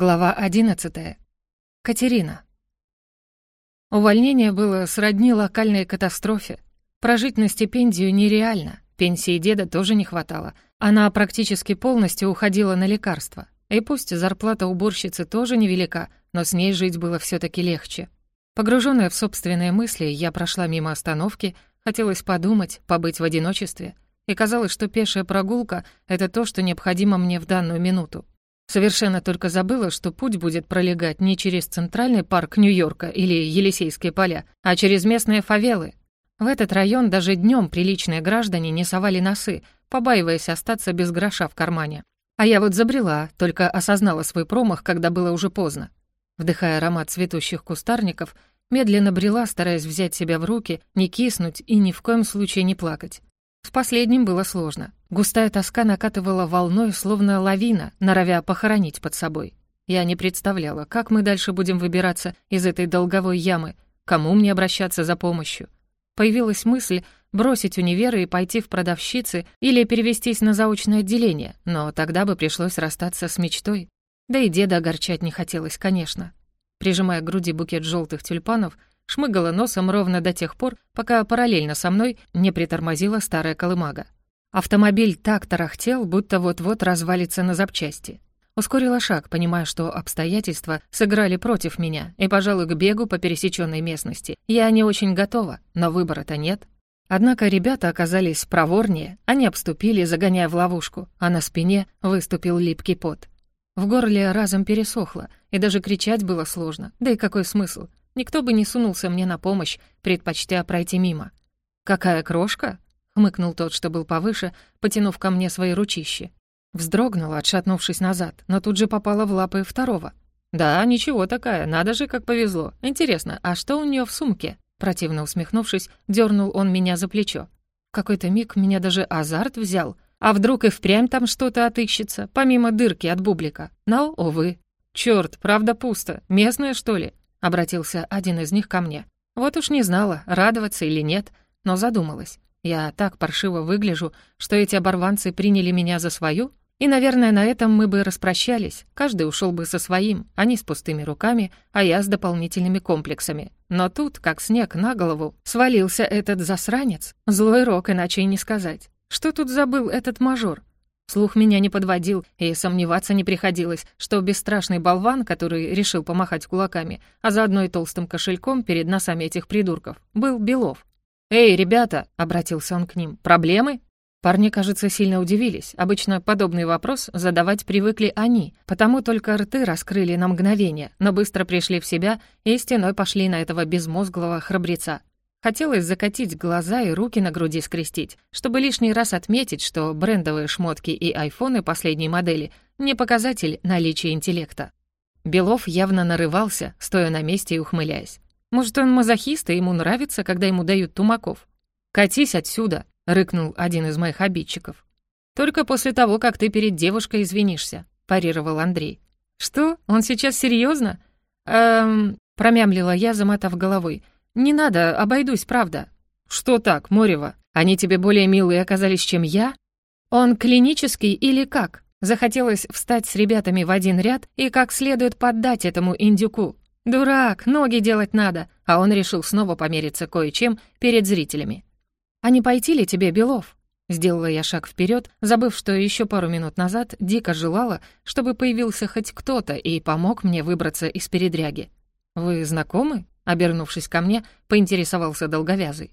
Глава 11. Катерина. Увольнение было сродни локальной катастрофе. Прожить на стипендию нереально, пенсии деда тоже не хватало. Она практически полностью уходила на лекарства. И пусть зарплата уборщицы тоже невелика, но с ней жить было все таки легче. Погруженная в собственные мысли, я прошла мимо остановки, хотелось подумать, побыть в одиночестве. И казалось, что пешая прогулка — это то, что необходимо мне в данную минуту. Совершенно только забыла, что путь будет пролегать не через центральный парк Нью-Йорка или Елисейские поля, а через местные фавелы. В этот район даже днем приличные граждане не совали носы, побаиваясь остаться без гроша в кармане. А я вот забрела, только осознала свой промах, когда было уже поздно. Вдыхая аромат цветущих кустарников, медленно брела, стараясь взять себя в руки, не киснуть и ни в коем случае не плакать. С последним было сложно. Густая тоска накатывала волной, словно лавина, норовя похоронить под собой. Я не представляла, как мы дальше будем выбираться из этой долговой ямы, кому мне обращаться за помощью. Появилась мысль бросить универы и пойти в продавщицы или перевестись на заочное отделение, но тогда бы пришлось расстаться с мечтой. Да и деда огорчать не хотелось, конечно. Прижимая к груди букет желтых тюльпанов, шмыгала носом ровно до тех пор, пока параллельно со мной не притормозила старая колымага. Автомобиль так тарахтел, будто вот-вот развалится на запчасти. Ускорила шаг, понимая, что обстоятельства сыграли против меня, и, пожалуй, к бегу по пересеченной местности. Я не очень готова, но выбора-то нет. Однако ребята оказались проворнее, они обступили, загоняя в ловушку, а на спине выступил липкий пот. В горле разом пересохло, и даже кричать было сложно. Да и какой смысл? Никто бы не сунулся мне на помощь, предпочтя пройти мимо. «Какая крошка?» — хмыкнул тот, что был повыше, потянув ко мне свои ручищи. Вздрогнула, отшатнувшись назад, но тут же попала в лапы второго. «Да, ничего такая, надо же, как повезло. Интересно, а что у нее в сумке?» Противно усмехнувшись, дернул он меня за плечо. В какой-то миг меня даже азарт взял. А вдруг и впрямь там что-то отыщется, помимо дырки от бублика? Но, увы. Черт, правда пусто. Местное, что ли? — обратился один из них ко мне. Вот уж не знала, радоваться или нет, но задумалась. Я так паршиво выгляжу, что эти оборванцы приняли меня за свою? И, наверное, на этом мы бы распрощались. Каждый ушел бы со своим, они с пустыми руками, а я с дополнительными комплексами. Но тут, как снег на голову, свалился этот засранец. Злой рок, иначе и не сказать. Что тут забыл этот мажор? Слух меня не подводил, и сомневаться не приходилось, что бесстрашный болван, который решил помахать кулаками, а заодно и толстым кошельком перед носами этих придурков, был Белов. «Эй, ребята!» — обратился он к ним. «Проблемы?» Парни, кажется, сильно удивились. Обычно подобный вопрос задавать привыкли они, потому только рты раскрыли на мгновение, но быстро пришли в себя и стеной пошли на этого безмозглого храбреца. Хотелось закатить глаза и руки на груди скрестить, чтобы лишний раз отметить, что брендовые шмотки и айфоны последней модели не показатель наличия интеллекта. Белов явно нарывался, стоя на месте и ухмыляясь. Может, он мазохист, и ему нравится, когда ему дают тумаков? «Катись отсюда!» — рыкнул один из моих обидчиков. «Только после того, как ты перед девушкой извинишься», — парировал Андрей. «Что? Он сейчас серьезно? «Эм...» — промямлила я, замотав головой — «Не надо, обойдусь, правда». «Что так, Морева? Они тебе более милые оказались, чем я?» «Он клинический или как?» Захотелось встать с ребятами в один ряд и как следует поддать этому индюку. «Дурак, ноги делать надо!» А он решил снова помериться кое-чем перед зрителями. «А не пойти ли тебе, Белов?» Сделала я шаг вперед, забыв, что еще пару минут назад дико желала, чтобы появился хоть кто-то и помог мне выбраться из передряги. «Вы знакомы?» Обернувшись ко мне, поинтересовался долговязый.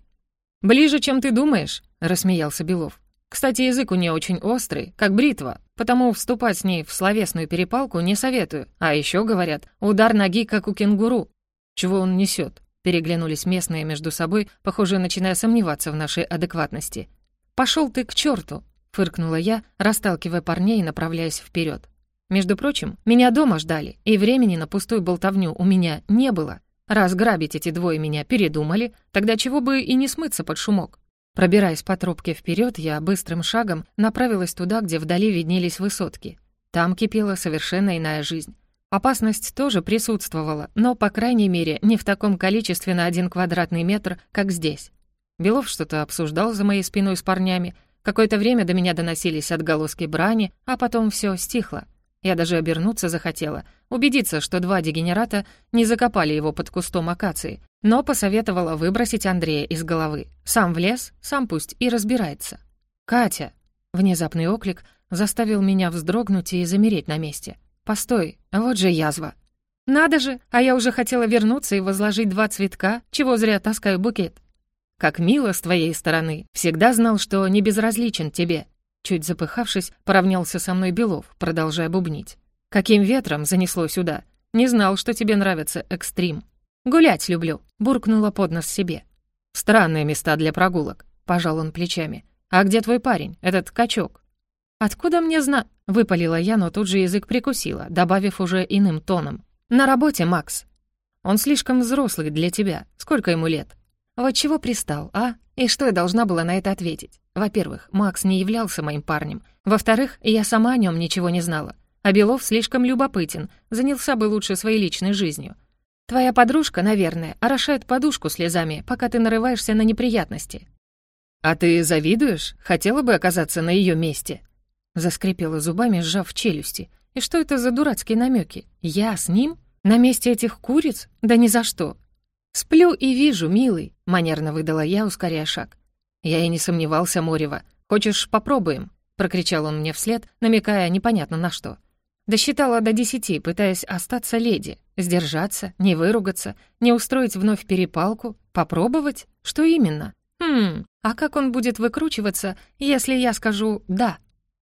«Ближе, чем ты думаешь», — рассмеялся Белов. «Кстати, язык у нее очень острый, как бритва, потому вступать с ней в словесную перепалку не советую. А еще говорят, удар ноги, как у кенгуру. Чего он несет? Переглянулись местные между собой, похоже, начиная сомневаться в нашей адекватности. Пошел ты к черту! фыркнула я, расталкивая парней и направляясь вперед. Между прочим, меня дома ждали, и времени на пустую болтовню у меня не было. Раз грабить эти двое меня передумали, тогда чего бы и не смыться под шумок. Пробираясь по тропке вперед, я быстрым шагом направилась туда, где вдали виднелись высотки. Там кипела совершенно иная жизнь. Опасность тоже присутствовала, но, по крайней мере, не в таком количестве на один квадратный метр, как здесь. Белов что-то обсуждал за моей спиной с парнями. Какое-то время до меня доносились отголоски брани, а потом все стихло. Я даже обернуться захотела, убедиться, что два дегенерата не закопали его под кустом акации, но посоветовала выбросить Андрея из головы. Сам в лес, сам пусть и разбирается. «Катя!» Внезапный оклик заставил меня вздрогнуть и замереть на месте. «Постой, вот же язва!» «Надо же, а я уже хотела вернуться и возложить два цветка, чего зря таскаю букет». «Как мило с твоей стороны, всегда знал, что не безразличен тебе». Чуть запыхавшись, поравнялся со мной Белов, продолжая бубнить. «Каким ветром занесло сюда? Не знал, что тебе нравится экстрим». «Гулять люблю», — буркнула под нос себе. «Странные места для прогулок», — пожал он плечами. «А где твой парень, этот качок?» «Откуда мне зна...» — выпалила я, но тут же язык прикусила, добавив уже иным тоном. «На работе, Макс. Он слишком взрослый для тебя. Сколько ему лет?» «Вот чего пристал, а? И что я должна была на это ответить? Во-первых, Макс не являлся моим парнем. Во-вторых, я сама о нем ничего не знала. А Белов слишком любопытен, занялся бы лучше своей личной жизнью. Твоя подружка, наверное, орошает подушку слезами, пока ты нарываешься на неприятности». «А ты завидуешь? Хотела бы оказаться на ее месте?» Заскрипела зубами, сжав челюсти. И что это за дурацкие намеки? Я с ним? На месте этих куриц? Да ни за что. «Сплю и вижу, милый», — манерно выдала я, ускоряя шаг. Я и не сомневался, Морева. «Хочешь, попробуем?» — прокричал он мне вслед, намекая непонятно на что. Досчитала до десяти, пытаясь остаться леди, сдержаться, не выругаться, не устроить вновь перепалку, попробовать? Что именно? Хм, а как он будет выкручиваться, если я скажу «да»?